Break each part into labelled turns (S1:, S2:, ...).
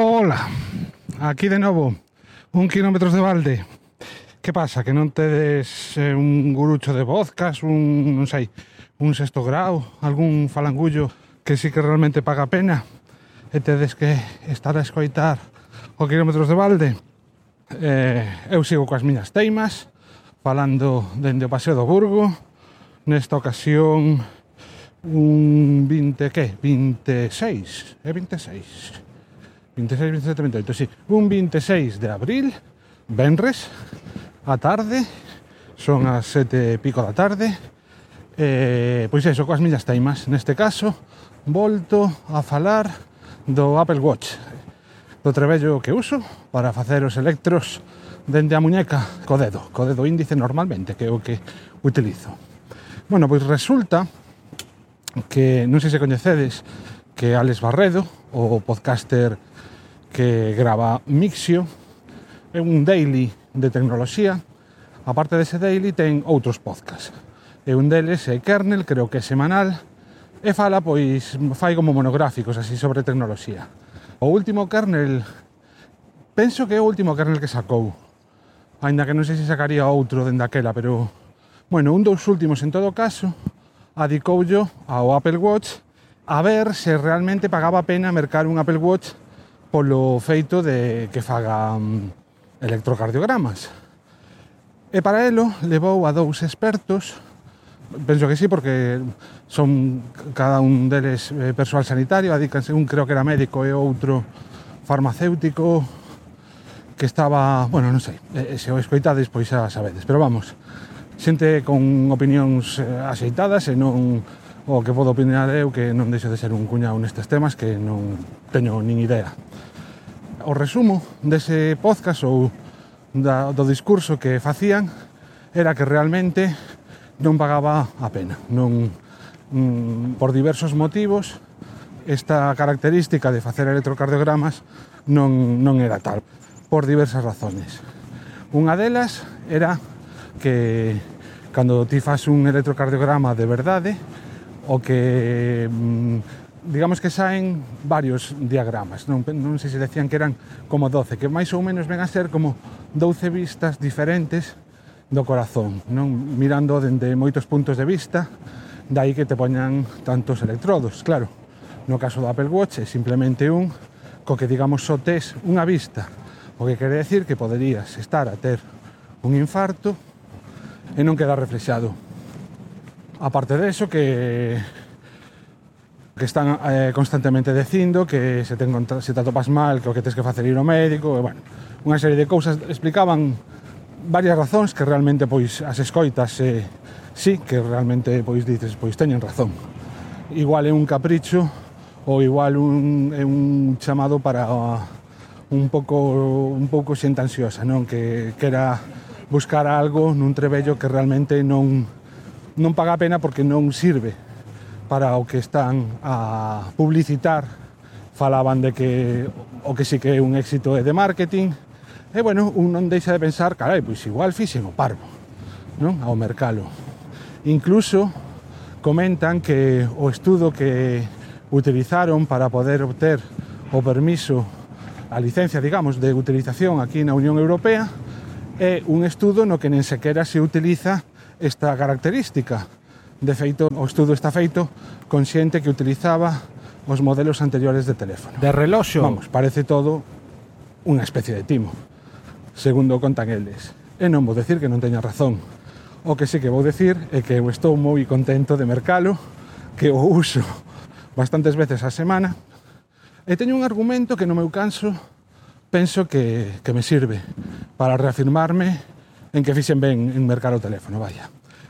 S1: Hola, aquí de novo, un quilómetros de balde. Que pasa, que non tedes eh, un gurucho de vodkas, un, non sei, un sexto grau, algún falangullo que sí que realmente paga pena e tedes que estar a escoitar o quilómetros de balde. Eh, eu sigo coas miñas teimas, falando dende o Paseo do Burgo, nesta ocasión un 20 que? 26, é 26 26, 27, 28, sí. Un 26 de abril, Benres, a tarde, son as sete e pico da tarde, eh, pois eso, coas millas teimas. Neste caso, volto a falar do Apple Watch, do trebello que uso para facer os electros dende a muñeca co dedo, co dedo índice normalmente, que é o que utilizo. Bueno, pois resulta que, non sei se coñecedes, que Alex Barredo, o podcaster que grava Mixio, é un daily de tecnoloxía. A parte dese daily ten outros podcasts. E un deles é Kernel, creo que é semanal, e fala, pois, fai como monográficos así sobre tecnoloxía. O último Kernel, penso que é o último Kernel que sacou. Ainda que non sei se sacaría outro dende aquela, pero... Bueno, un dos últimos en todo caso, adicou yo ao Apple Watch a ver se realmente pagaba a pena mercar un Apple Watch polo feito de que fagan mm, electrocardiogramas. E para elo levou a dous expertos, penso que sí, porque son cada un deles eh, persoal sanitario, adícanse un creo que era médico e outro farmacéutico, que estaba, bueno, non sei, se o escoitades pois xa sabedes, pero vamos, xente con opinións eh, axeitadas e non o que podo opinar eu que non deixo de ser un cuñado nestes temas que non teño nin idea. O resumo dese podcast ou da, do discurso que facían era que realmente non pagaba a pena. Non, mm, por diversos motivos, esta característica de facer electrocardiogramas non, non era tal, por diversas razones. Unha delas era que cando ti fas un electrocardiograma de verdade, o que mm, digamos que saen varios diagramas, non, non sei se decían que eran como 12, que máis ou menos ven a ser como 12 vistas diferentes do corazón, non? Mirando dende moitos puntos de vista, dai que te poñan tantos electrodos, claro. No caso do Apple Watch é simplemente un co que digamos só tes unha vista, o que quere decir que poderías estar a ter un infarto e non quedar reflexado aparte de eso, que que están eh, constantemente dicindo que se te, se te atopas mal, que o que tens que facer ir ao médico, e, bueno, unha serie de cousas explicaban varias razóns que realmente pois as escoitas eh, sí, que realmente pois dices, pois teñen razón. Igual é un capricho ou igual un, é un chamado para uh, un pouco un pouco xente ansiosa, non? Que que era buscar algo nun trebello que realmente non non paga a pena porque non sirve para o que están a publicitar. Falaban de que o que sí que é un éxito é de marketing. E bueno, un non deixa de pensar, carai, pois igual fixen o parvo, non? Ao mercalo. Incluso comentan que o estudo que utilizaron para poder obter o permiso, a licencia, digamos, de utilización aquí na Unión Europea, é un estudo no que nen sequera se utiliza esta característica. De feito, o estudo está feito con xente que utilizaba os modelos anteriores de teléfono.
S2: De reloxo?
S1: Vamos, parece todo unha especie de timo, segundo contan eles. E non vou decir que non teña razón. O que sí que vou decir é que eu estou moi contento de mercalo, que o uso bastantes veces a semana, e teño un argumento que no meu canso penso que, que me sirve para reafirmarme en que fixen ben en mercar o teléfono, vaya.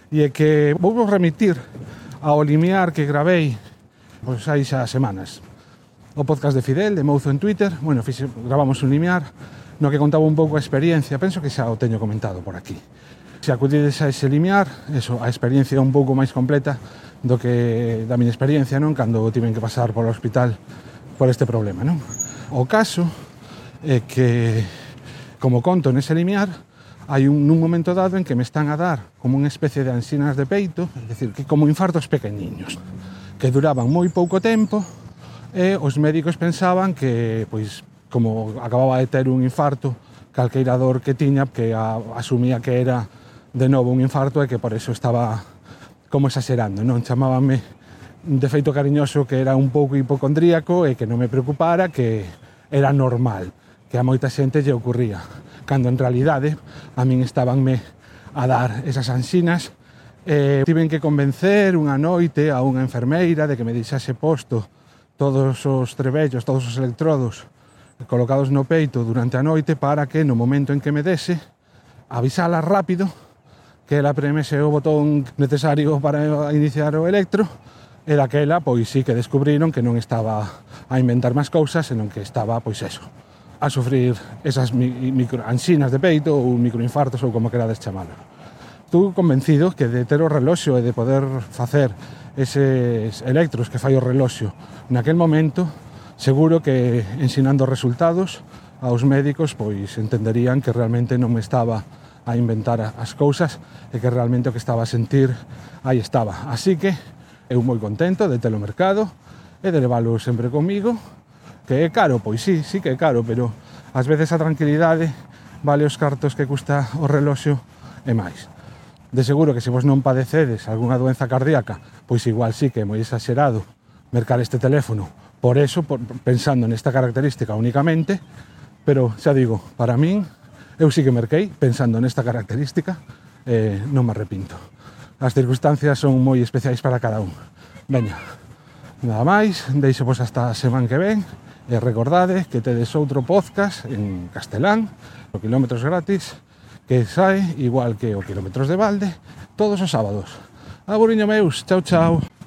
S1: E é que vou vos remitir ao limiar que gravei pois hai xa semanas. O podcast de Fidel, de Mouzo en Twitter, bueno, fixe, gravamos un limiar no que contaba un pouco a experiencia, penso que xa o teño comentado por aquí. Se acudides a ese limiar, eso, a experiencia é un pouco máis completa do que da miña experiencia, non? Cando tiven que pasar polo hospital por este problema, non? O caso é que, como conto nese limiar, hai un, nun momento dado en que me están a dar como unha especie de ansinas de peito, é dicir, que como infartos pequeniños, que duraban moi pouco tempo, e os médicos pensaban que, pois, como acababa de ter un infarto, calqueira dor que tiña, que a, asumía que era de novo un infarto e que por eso estaba como exagerando, non? Chamábame de feito cariñoso que era un pouco hipocondríaco e que non me preocupara, que era normal, que a moita xente lle ocurría cando en realidade a min estabanme a dar esas ansinas. Eh, tiven que convencer unha noite a unha enfermeira de que me deixase posto todos os trebellos, todos os electrodos colocados no peito durante a noite para que no momento en que me dese avisala rápido que ela premese o botón necesario para iniciar o electro e daquela pois sí que descubriron que non estaba a inventar máis cousas senón que estaba pois eso, a sufrir esas microanxinas de peito ou microinfartos ou como querades chamalo. Tú convencido que de ter o reloxo e de poder facer eses electros que fai o reloxo naquel momento, seguro que ensinando resultados aos médicos pois entenderían que realmente non me estaba a inventar as cousas e que realmente o que estaba a sentir aí estaba. Así que eu moi contento de telo mercado e de leválo sempre comigo Que é caro? Pois sí, sí que é caro, pero ás veces a tranquilidade vale os cartos que custa o reloxo e máis. De seguro que se vos non padecedes algunha doenza cardíaca, pois igual sí que é moi exagerado mercar este teléfono. Por eso, por, pensando nesta característica únicamente, pero xa digo, para min, eu sí que merquei pensando nesta característica, eh, non me arrepinto. As circunstancias son moi especiais para cada un. Veña, nada máis, deixo vos hasta a semana que ven, E recordades que tedes outro podcast en castelán, o Kilómetros Gratis, que sai igual que o Kilómetros de Balde, todos os sábados. Aburiño meus, chao chao.